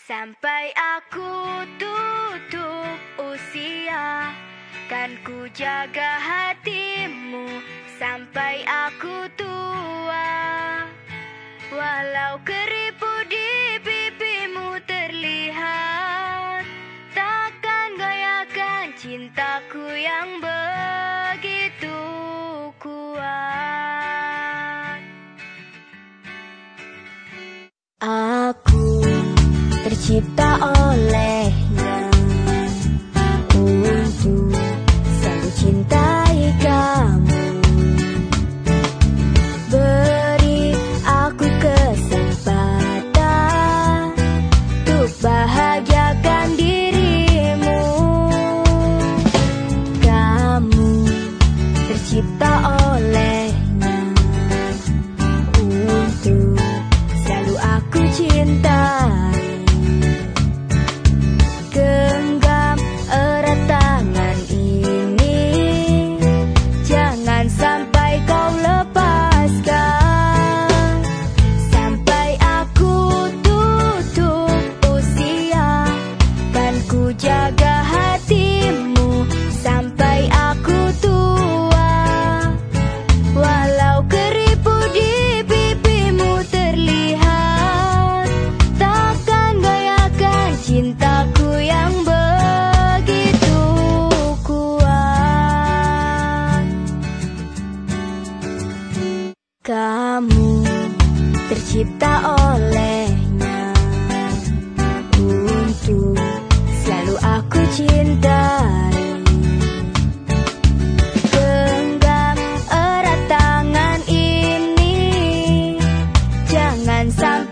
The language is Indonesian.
Sampai aku tutup usia Kan ku jaga hatimu. Sampai aku tua Walau keripu di pipimu terlihat Takkan goyahkan cintaku yang begitu tercipta olehnya Kamu tercipta olehnya. Untuk selalu aku cintai. Genggam erat tangan ini. Jangan sampai